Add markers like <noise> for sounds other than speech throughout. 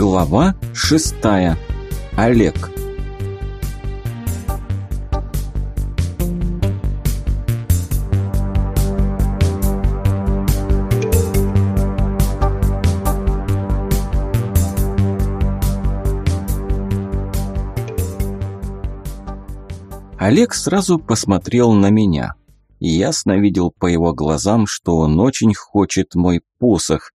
Глава шестая. Олег. Олег сразу посмотрел на меня. Ясно видел по его глазам, что он очень хочет мой посох,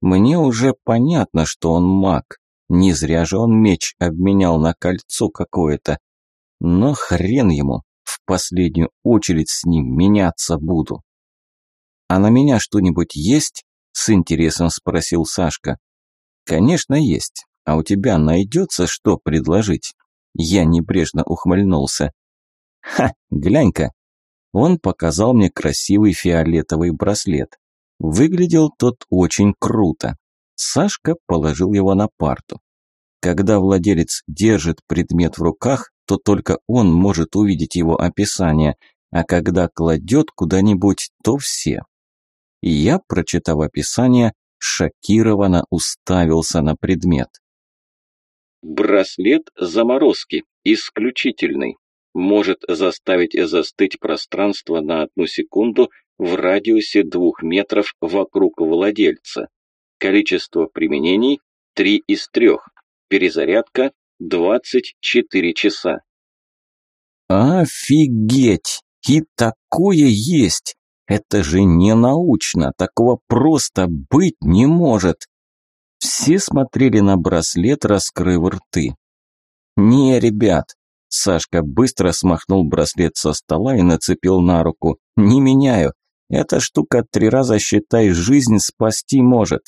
мне уже понятно, что он маг. Не зря же он меч обменял на кольцо какое-то. Но хрен ему, в последнюю очередь с ним меняться буду. «А на меня что-нибудь есть?» – с интересом спросил Сашка. «Конечно есть. А у тебя найдется, что предложить?» Я небрежно ухмыльнулся. «Ха, глянь-ка!» Он показал мне красивый фиолетовый браслет. Выглядел тот очень круто. Сашка положил его на парту. Когда владелец держит предмет в руках, то только он может увидеть его описание, а когда кладет куда-нибудь, то все. И я, прочитав описание, шокированно уставился на предмет. Браслет заморозки, исключительный. Может заставить застыть пространство на одну секунду в радиусе двух метров вокруг владельца. Количество применений – 3 из 3. Перезарядка – 24 часа. Офигеть! И такое есть! Это же не научно, такого просто быть не может. Все смотрели на браслет, раскрыв рты. Не, ребят, Сашка быстро смахнул браслет со стола и нацепил на руку. Не меняю. Эта штука три раза, считай, жизнь спасти может.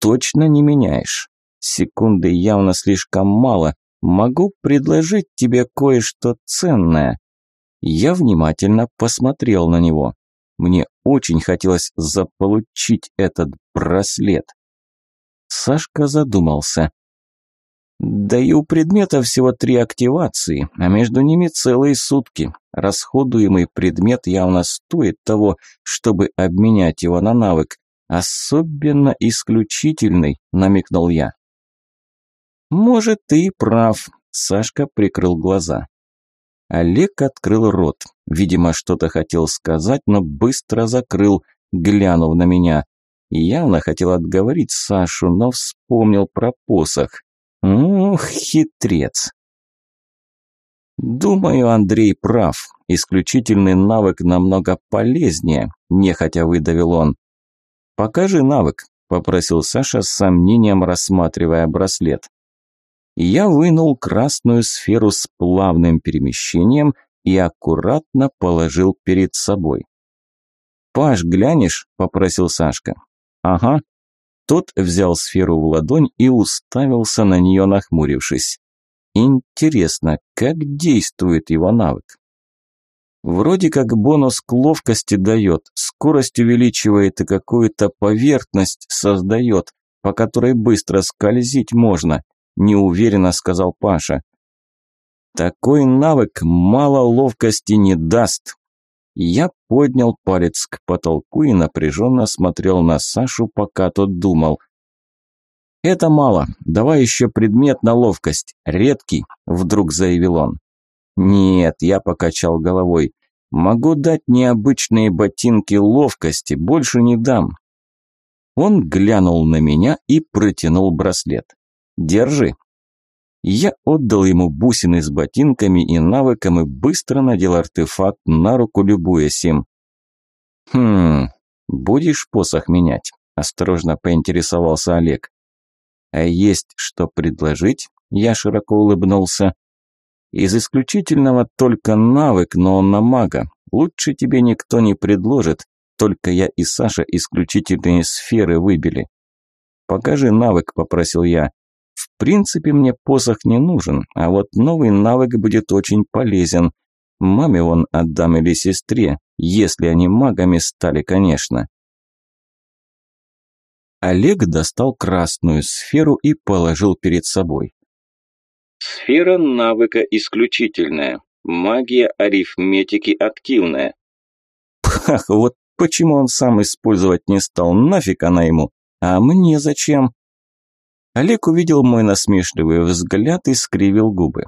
Точно не меняешь. Секунды явно слишком мало. Могу предложить тебе кое-что ценное. Я внимательно посмотрел на него. Мне очень хотелось заполучить этот браслет. Сашка задумался. Да и у предмета всего три активации, а между ними целые сутки. Расходуемый предмет явно стоит того, чтобы обменять его на навык. Особенно исключительный, намекнул я. Может, ты и прав, Сашка прикрыл глаза. Олег открыл рот. Видимо, что-то хотел сказать, но быстро закрыл, глянув на меня. Явно хотел отговорить Сашу, но вспомнил про посох. Ух, хитрец. Думаю, Андрей прав. Исключительный навык намного полезнее, нехотя выдавил он. Покажи навык, попросил Саша с сомнением, рассматривая браслет. Я вынул красную сферу с плавным перемещением и аккуратно положил перед собой. «Паш, глянешь?» – попросил Сашка. «Ага», тот взял сферу в ладонь и уставился на нее, нахмурившись. Интересно, как действует его навык? Вроде как бонус к ловкости дает, скорость увеличивает и какую-то поверхность создает, по которой быстро скользить можно, неуверенно сказал Паша. Такой навык мало ловкости не даст, я поднял палец к потолку и напряженно смотрел на Сашу, пока тот думал. «Это мало. Давай еще предмет на ловкость. Редкий», – вдруг заявил он. «Нет», – я покачал головой. «Могу дать необычные ботинки ловкости, больше не дам». Он глянул на меня и протянул браслет. «Держи». Я отдал ему бусины с ботинками и навыком и быстро надел артефакт на руку, любуясь им. «Хм, будешь посох менять?» – осторожно поинтересовался Олег. «А есть что предложить?» – я широко улыбнулся. «Из исключительного только навык, но он на мага. Лучше тебе никто не предложит, только я и Саша исключительные сферы выбили». «Покажи навык», – попросил я. В принципе, мне посох не нужен, а вот новый навык будет очень полезен. Маме он отдам или сестре, если они магами стали, конечно. Олег достал красную сферу и положил перед собой. Сфера навыка исключительная. Магия арифметики активная. Пах, вот почему он сам использовать не стал, нафиг она ему. А мне зачем? Олег увидел мой насмешливый взгляд и скривил губы.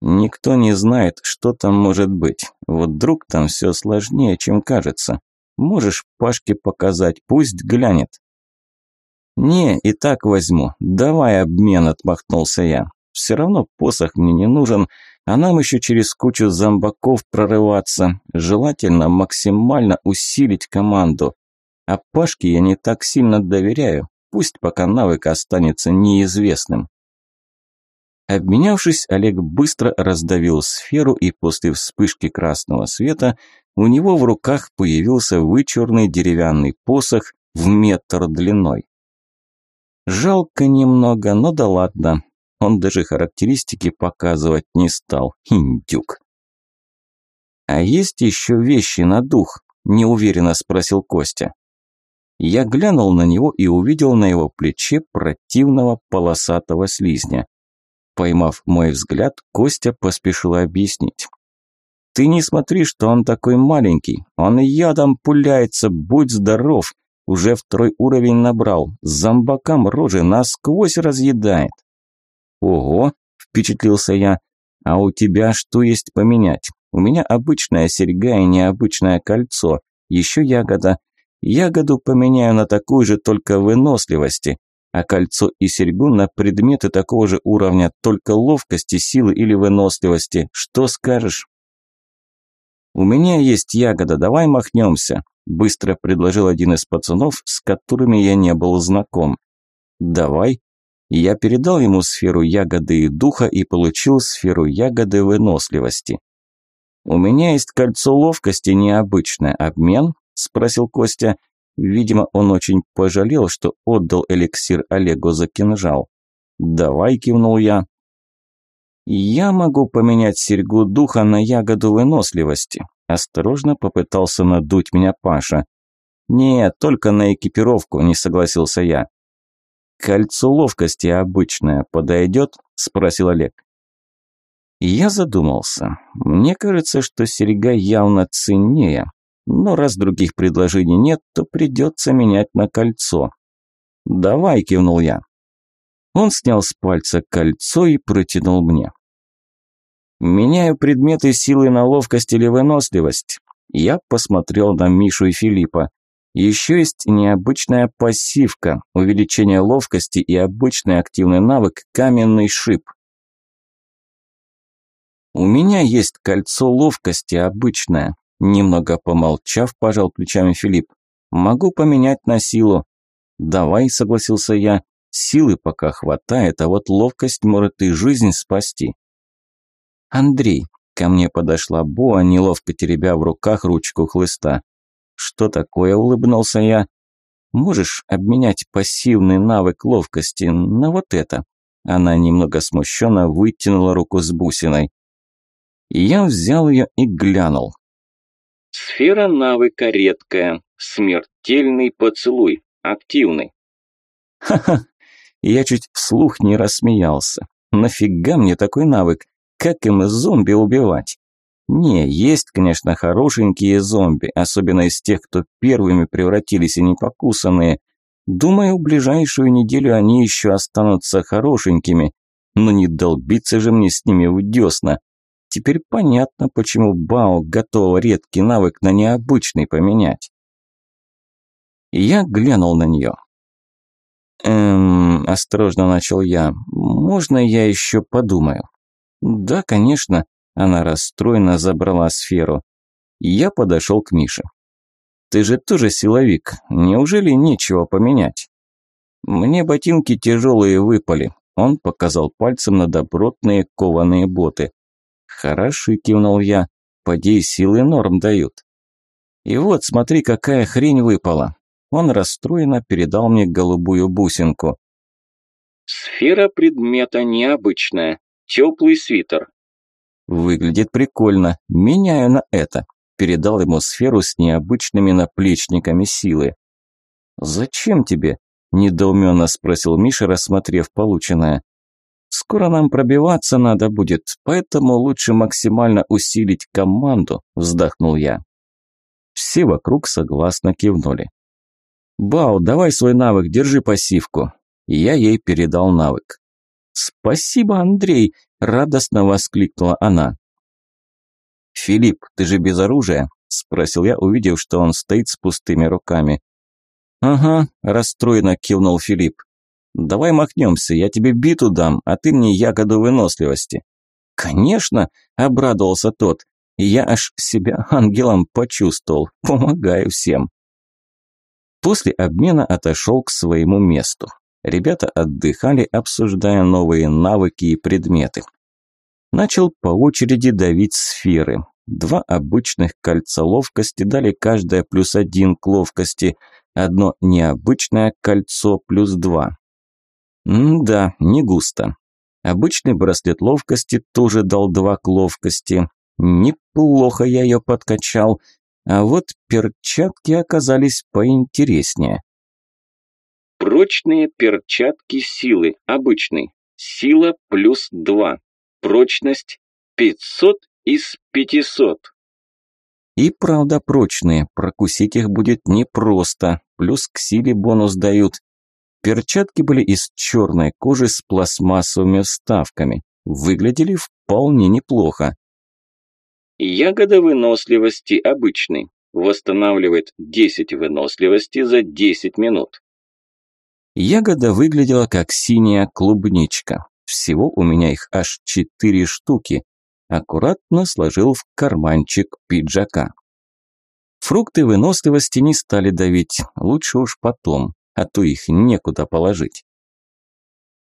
Никто не знает, что там может быть. Вот вдруг там все сложнее, чем кажется. Можешь Пашке показать, пусть глянет. «Не, и так возьму. Давай обмен», – отмахнулся я. «Все равно посох мне не нужен, а нам еще через кучу зомбаков прорываться. Желательно максимально усилить команду. А Пашке я не так сильно доверяю, пусть пока навык останется неизвестным». Обменявшись, Олег быстро раздавил сферу, и после вспышки красного света у него в руках появился вычурный деревянный посох в метр длиной. Жалко немного, но да ладно. Он даже характеристики показывать не стал. Индюк. «А есть еще вещи на дух?» – неуверенно спросил Костя. Я глянул на него и увидел на его плече противного полосатого слизня. Поймав мой взгляд, Костя поспешил объяснить. «Ты не смотри, что он такой маленький. Он ядом пуляется, будь здоров. Уже второй уровень набрал. Зомбакам рожи насквозь разъедает. Ого, впечатлился я. А у тебя что есть поменять? У меня обычная серьга и необычное кольцо. Еще ягода. Ягоду поменяю на такую же, только выносливости. А кольцо и серьгу на предметы такого же уровня, только ловкости, силы или выносливости. Что скажешь? У меня есть ягода, давай махнемся. Быстро предложил один из пацанов, с которыми я не был знаком. «Давай». Я передал ему сферу ягоды и духа и получил сферу ягоды выносливости. «У меня есть кольцо ловкости необычное. Обмен?» – спросил Костя. Видимо, он очень пожалел, что отдал эликсир Олегу за кинжал. «Давай», – кивнул я. «Я могу поменять серьгу духа на ягоду выносливости. Осторожно попытался надуть меня Паша. «Нет, только на экипировку», – не согласился я. «Кольцо ловкости обычное подойдет?» – спросил Олег. Я задумался. Мне кажется, что серега явно ценнее. Но раз других предложений нет, то придется менять на кольцо. «Давай», – кивнул я. Он снял с пальца кольцо и протянул мне. Меняю предметы силы на ловкость или выносливость. Я посмотрел на Мишу и Филиппа. Еще есть необычная пассивка, увеличение ловкости и обычный активный навык «Каменный шип». У меня есть кольцо ловкости обычное. Немного помолчав, пожал плечами Филипп. Могу поменять на силу. Давай, согласился я. Силы пока хватает, а вот ловкость может и жизнь спасти. «Андрей!» – ко мне подошла Боа, неловко теребя в руках ручку хлыста. «Что такое?» – улыбнулся я. «Можешь обменять пассивный навык ловкости на вот это?» Она немного смущенно вытянула руку с бусиной. Я взял ее и глянул. Сфера навыка редкая. Смертельный поцелуй. Активный. Ха-ха. Я чуть вслух не рассмеялся. Нафига мне такой навык? Как им зомби убивать? Не, есть, конечно, хорошенькие зомби, особенно из тех, кто первыми превратились и непокусанные. Думаю, ближайшую неделю они еще останутся хорошенькими, но не долбиться же мне с ними в десна. Теперь понятно, почему Бао готова редкий навык на необычный поменять. Я глянул на нее. «Эм...» – осторожно начал я. «Можно я еще подумаю?» «Да, конечно», – она расстроенно забрала сферу. Я подошел к Мише. «Ты же тоже силовик, неужели нечего поменять?» «Мне ботинки тяжелые выпали», – он показал пальцем на добротные кованые боты. «Хороши», – кивнул я, – «поди силы норм дают». «И вот, смотри, какая хрень выпала». Он расстроенно передал мне голубую бусинку. «Сфера предмета необычная. Теплый свитер. Выглядит прикольно. Меняю на это. Передал ему сферу с необычными наплечниками силы. «Зачем тебе?» – недоуменно спросил Миша, рассмотрев полученное. «Скоро нам пробиваться надо будет, поэтому лучше максимально усилить команду», – вздохнул я. Все вокруг согласно кивнули. «Бау, давай свой навык, держи пассивку». Я ей передал навык. «Спасибо, Андрей!» – радостно воскликнула она. «Филипп, ты же без оружия?» – спросил я, увидев, что он стоит с пустыми руками. «Ага», – расстроенно кивнул Филипп. «Давай махнемся, я тебе биту дам, а ты мне ягоду выносливости». «Конечно!» – обрадовался тот. Я аж себя ангелом почувствовал. Помогаю всем. После обмена отошел к своему месту. Ребята отдыхали, обсуждая новые навыки и предметы. Начал по очереди давить сферы. Два обычных кольца ловкости дали каждое плюс один к ловкости, одно необычное кольцо плюс два. М-да, не густо. Обычный браслет ловкости тоже дал два к ловкости. Неплохо я ее подкачал, а вот перчатки оказались поинтереснее. Прочные перчатки силы, обычный. Сила плюс два. Прочность 500 из 500. И правда прочные, прокусить их будет непросто, плюс к силе бонус дают. Перчатки были из черной кожи с пластмассовыми вставками. Выглядели вполне неплохо. Ягода выносливости обычный. Восстанавливает 10 выносливости за 10 минут. Ягода выглядела как синяя клубничка. Всего у меня их аж четыре штуки. Аккуратно сложил в карманчик пиджака. Фрукты выносливости не стали давить, лучше уж потом, а то их некуда положить.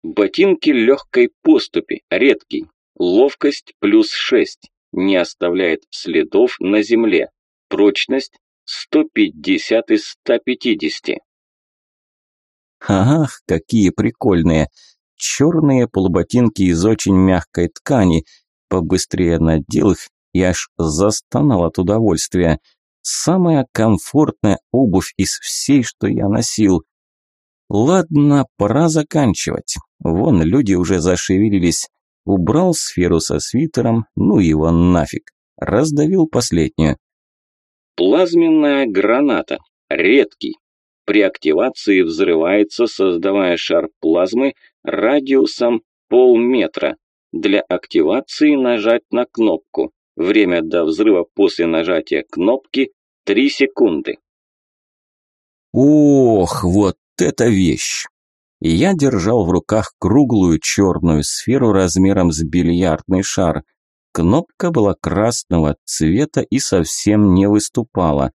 Ботинки легкой поступи, редкий. Ловкость плюс 6. Не оставляет следов на земле. Прочность 150 из 150. Ах, какие прикольные! Черные полуботинки из очень мягкой ткани. Побыстрее надел их и аж застонал от удовольствия. Самая комфортная обувь из всей, что я носил. Ладно, пора заканчивать. Вон люди уже зашевелились. Убрал сферу со свитером, ну его нафиг. Раздавил последнюю. Плазменная граната. Редкий. При активации взрывается, создавая шар плазмы радиусом полметра. Для активации нажать на кнопку. Время до взрыва после нажатия кнопки 3 секунды. Ох, вот это вещь! Я держал в руках круглую черную сферу размером с бильярдный шар. Кнопка была красного цвета и совсем не выступала.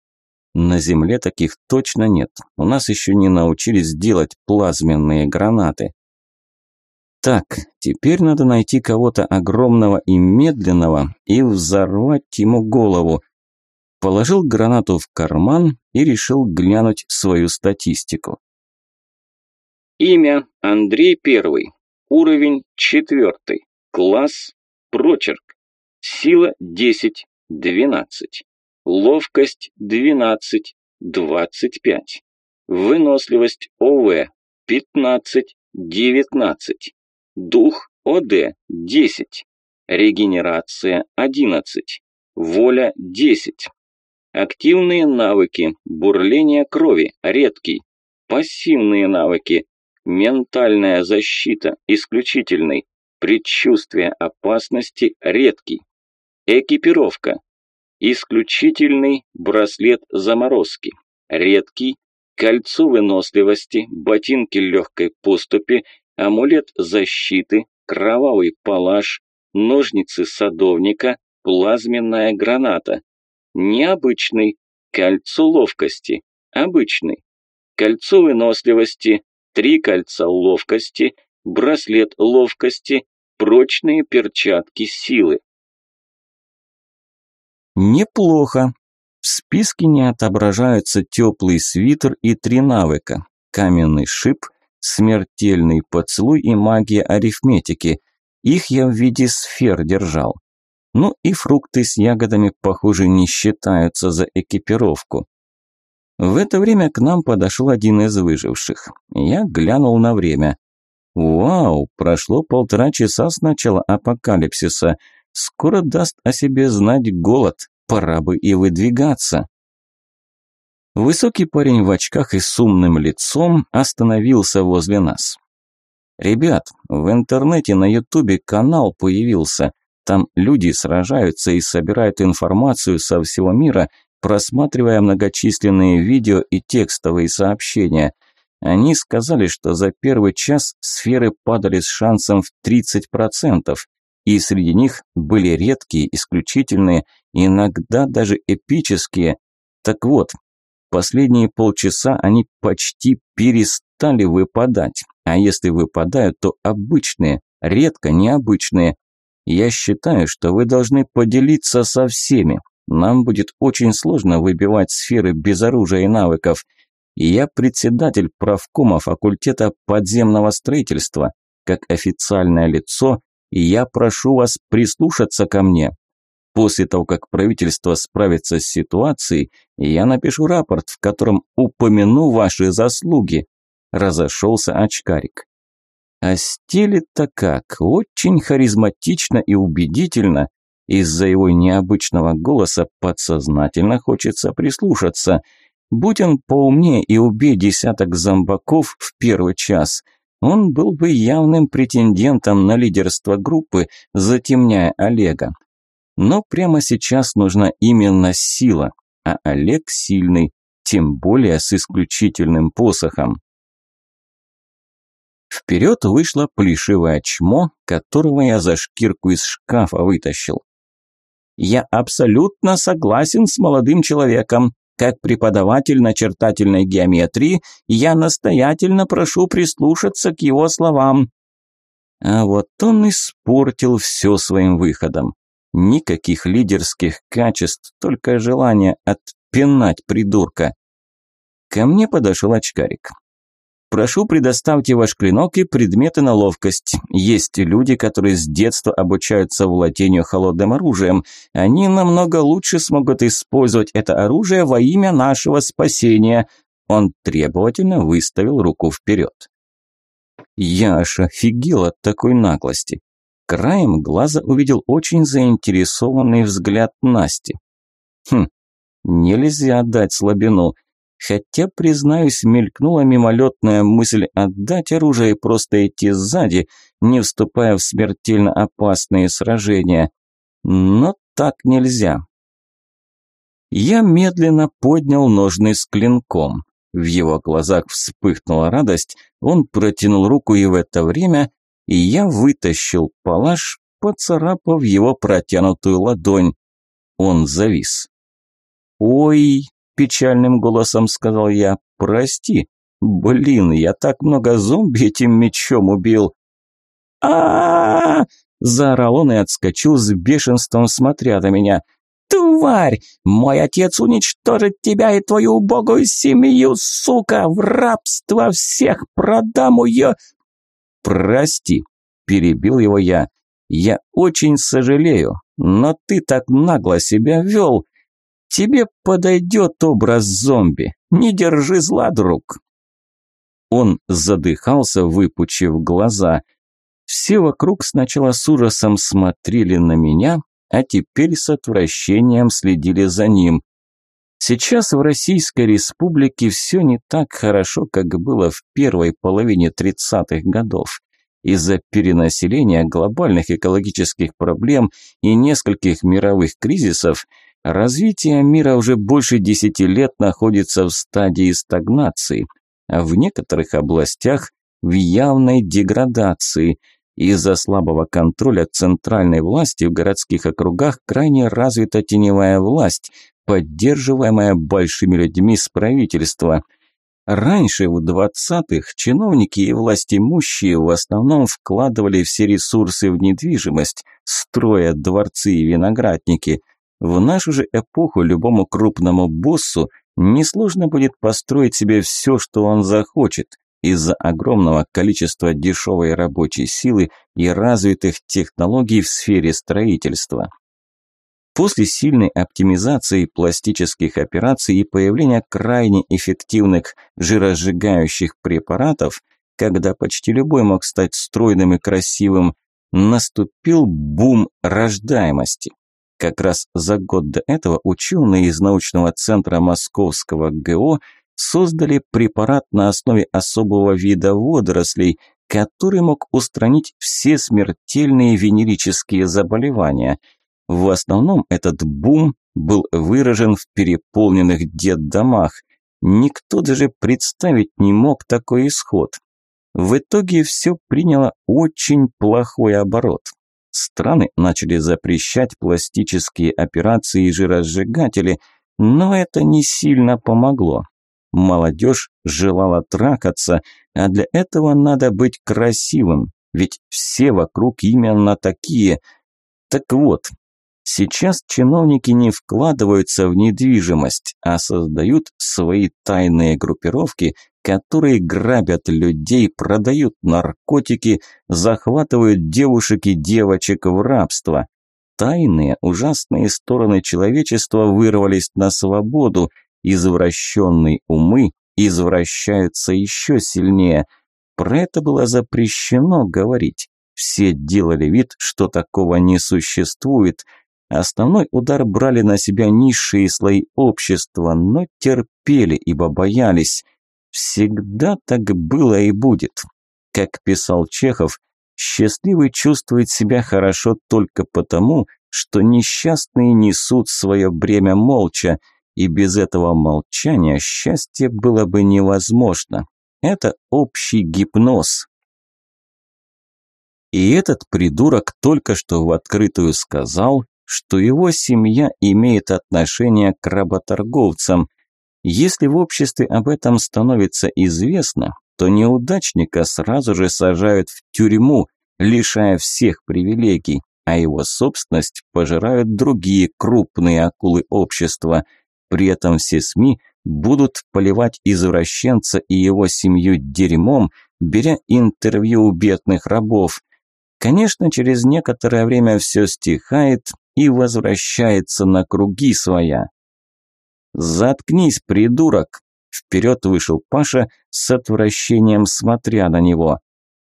На Земле таких точно нет. У нас еще не научились делать плазменные гранаты. Так, теперь надо найти кого-то огромного и медленного и взорвать ему голову. Положил гранату в карман и решил глянуть свою статистику. Имя Андрей Первый. Уровень четвертый. Класс прочерк. Сила 10, 12. Ловкость 12, 25. Выносливость ОВ 15, 19. Дух ОД 10. Регенерация 11. Воля 10. Активные навыки. Бурление крови редкий. Пассивные навыки. Ментальная защита исключительный. Предчувствие опасности редкий. Экипировка. Исключительный браслет заморозки. Редкий. Кольцо выносливости, ботинки легкой поступи, амулет защиты, кровавый палаш, ножницы садовника, плазменная граната. Необычный. Кольцо ловкости. Обычный. Кольцо выносливости, три кольца ловкости, браслет ловкости, прочные перчатки силы. Неплохо. В списке не отображаются теплый свитер и три навыка. Каменный шип, смертельный поцелуй и магия арифметики. Их я в виде сфер держал. Ну и фрукты с ягодами, похоже, не считаются за экипировку. В это время к нам подошел один из выживших. Я глянул на время. Вау, прошло полтора часа с начала апокалипсиса. Скоро даст о себе знать голод, пора бы и выдвигаться. Высокий парень в очках и с умным лицом остановился возле нас. Ребят, в интернете на ютубе канал появился. Там люди сражаются и собирают информацию со всего мира, просматривая многочисленные видео и текстовые сообщения. Они сказали, что за первый час сферы падали с шансом в 30%, и среди них были редкие, исключительные, иногда даже эпические. Так вот, последние полчаса они почти перестали выпадать, а если выпадают, то обычные, редко необычные. Я считаю, что вы должны поделиться со всеми. Нам будет очень сложно выбивать сферы без оружия и навыков. Я председатель правкома факультета подземного строительства. Как официальное лицо, и я прошу вас прислушаться ко мне. После того, как правительство справится с ситуацией, я напишу рапорт, в котором упомяну ваши заслуги. Разошелся очкарик. А стилит-то как, очень харизматично и убедительно. Из-за его необычного голоса подсознательно хочется прислушаться. Будь он поумнее и убей десяток зомбаков в первый час, он был бы явным претендентом на лидерство группы, затемняя Олега. Но прямо сейчас нужна именно сила, а Олег сильный, тем более с исключительным посохом. Вперед вышло плешивое чмо, которого я за шкирку из шкафа вытащил. «Я абсолютно согласен с молодым человеком. Как преподаватель начертательной геометрии, я настоятельно прошу прислушаться к его словам». А вот он испортил все своим выходом. Никаких лидерских качеств, только желание отпинать придурка. Ко мне подошел очкарик. Прошу, предоставьте ваш клинок и предметы на ловкость. Есть люди, которые с детства обучаются владению холодным оружием. Они намного лучше смогут использовать это оружие во имя нашего спасения. Он требовательно выставил руку вперед. Я аж офигел от такой наглости. Краем глаза увидел очень заинтересованный взгляд Насти. Хм, нельзя отдать слабину. Хотя, признаюсь, мелькнула мимолетная мысль отдать оружие и просто идти сзади, не вступая в смертельно опасные сражения. Но так нельзя. Я медленно поднял ножны с клинком. В его глазах вспыхнула радость, он протянул руку и в это время и я вытащил палаш, поцарапав его протянутую ладонь. Он завис. «Ой!» Печальным голосом сказал я. «Прости. Блин, я так много зомби этим мечом убил». а, заорал он и отскочил с бешенством, смотря на меня. «Тварь! Мой отец уничтожит тебя и твою убогую семью, сука! В рабство всех продам ее!» «Прости», – перебил его я. «Я очень сожалею, но ты так нагло себя вел. Тебе подойдет образ зомби. Не держи зла, друг. Он задыхался, выпучив глаза. Все вокруг сначала с ужасом смотрели на меня, а теперь с отвращением следили за ним. Сейчас в Российской Республике все не так хорошо, как было в первой половине 30-х годов. Из-за перенаселения, глобальных экологических проблем и нескольких мировых кризисов – Развитие мира уже больше десяти лет находится в стадии стагнации, а в некоторых областях в явной деградации. Из-за слабого контроля центральной власти в городских округах крайне развита теневая власть, поддерживаемая большими людьми с правительства. Раньше, в 20-х, чиновники и власть имущие в основном вкладывали все ресурсы в недвижимость, строя дворцы и виноградники – в нашу же эпоху любому крупному боссу несложно будет построить себе все, что он захочет, из-за огромного количества дешевой рабочей силы и развитых технологий в сфере строительства. После сильной оптимизации пластических операций и появления крайне эффективных жиросжигающих препаратов, когда почти любой мог стать стройным и красивым, наступил бум рождаемости. Как раз за год до этого ученые из научного центра Московского ГО создали препарат на основе особого вида водорослей, который мог устранить все смертельные венерические заболевания. В основном этот бум был выражен в переполненных детдомах. Никто даже представить не мог такой исход. В итоге все приняло очень плохой оборот. Страны начали запрещать пластические операции и жиросжигатели, но это не сильно помогло. Молодежь желала трахаться, а для этого надо быть красивым, ведь все вокруг именно такие. Так вот, сейчас чиновники не вкладываются в недвижимость, а создают свои тайные группировки, которые грабят людей, продают наркотики, захватывают девушек и девочек в рабство. Тайные, ужасные стороны человечества вырвались на свободу, извращенные умы извращаются еще сильнее. Про это было запрещено говорить. Все делали вид, что такого не существует. Основной удар брали на себя низшие слои общества, но терпели, ибо боялись. Всегда так было и будет. Как писал Чехов, счастливый чувствует себя хорошо только потому, что несчастные несут свое бремя молча, и без этого молчания счастье было бы невозможно. Это общий гипноз. И этот придурок только что в открытую сказал, что его семья имеет отношение к работорговцам. Если в обществе об этом становится известно, то неудачника сразу же сажают в тюрьму, лишая всех привилегий, а его собственность пожирают другие крупные акулы общества – при этом все СМИ будут поливать извращенца и его семью дерьмом, беря интервью у бедных рабов. Конечно, через некоторое время все стихает и возвращается на круги своя. «Заткнись, придурок!» Вперед вышел Паша с отвращением смотря на него.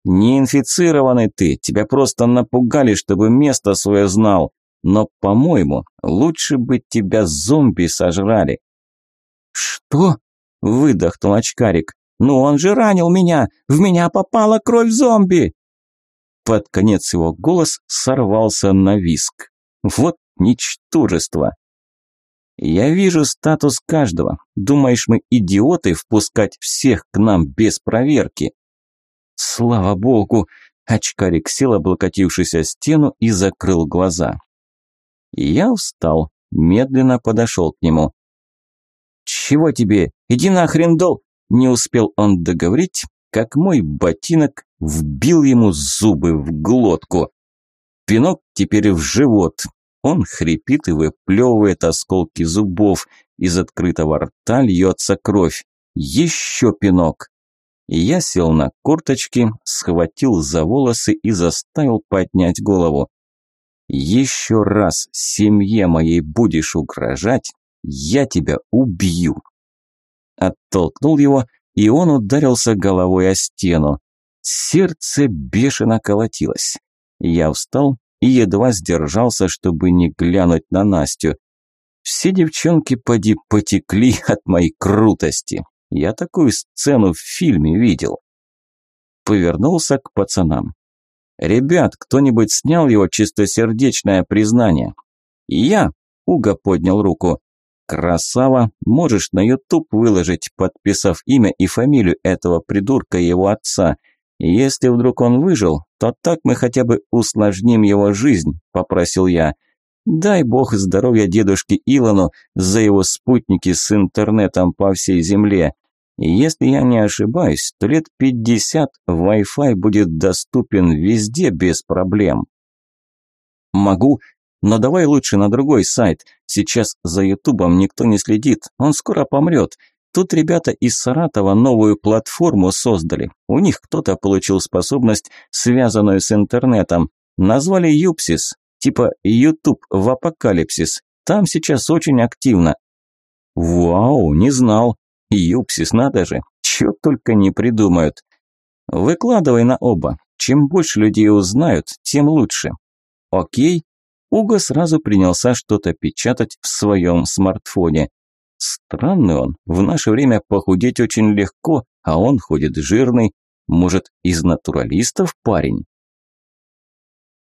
«Не инфицированный ты, тебя просто напугали, чтобы место свое знал. Но, по-моему, лучше бы тебя зомби сожрали». «Что?» – выдохнул очкарик. «Ну он же ранил меня! В меня попала кровь зомби!» Под конец его голос сорвался на виск. «Вот ничтожество!» «Я вижу статус каждого. Думаешь, мы идиоты впускать всех к нам без проверки?» «Слава богу!» Очкарик сел, облокотившись о стену, и закрыл глаза. Я устал, медленно подошел к нему. «Чего тебе? Иди нахрен дол!» Не успел он договорить, как мой ботинок вбил ему зубы в глотку. Пинок теперь в живот. Он хрипит и выплевывает осколки зубов. Из открытого рта льется кровь. Еще пинок. Я сел на корточки, схватил за волосы и заставил поднять голову. Еще раз семье моей будешь угрожать, я тебя убью. Оттолкнул его, и он ударился головой о стену. Сердце бешено колотилось. Я встал и едва сдержался, чтобы не глянуть на Настю. Все девчонки поди потекли <laughs> от моей крутости. Я такую сцену в фильме видел. Повернулся к пацанам. «Ребят, кто-нибудь снял его чистосердечное признание?» «Я!» – Уга поднял руку. «Красава! Можешь на ютуб выложить, подписав имя и фамилию этого придурка и его отца. Если вдруг он выжил, то так мы хотя бы усложним его жизнь», – попросил я. «Дай бог здоровья дедушке Илону за его спутники с интернетом по всей земле. Если я не ошибаюсь, то лет 50 Wi-Fi будет доступен везде без проблем. Могу, но давай лучше на другой сайт. Сейчас за Ютубом никто не следит, он скоро помрет. Тут ребята из Саратова новую платформу создали. У них кто-то получил способность, связанную с интернетом. Назвали Юпсис, типа YouTube в апокалипсис. Там сейчас очень активно. Вау, не знал. Юпсис, надо же, чё только не придумают. Выкладывай на оба. Чем больше людей узнают, тем лучше. Окей. Уго сразу принялся что-то печатать в своем смартфоне. Странный он, в наше время похудеть очень легко, а он ходит жирный. Может, из натуралистов парень?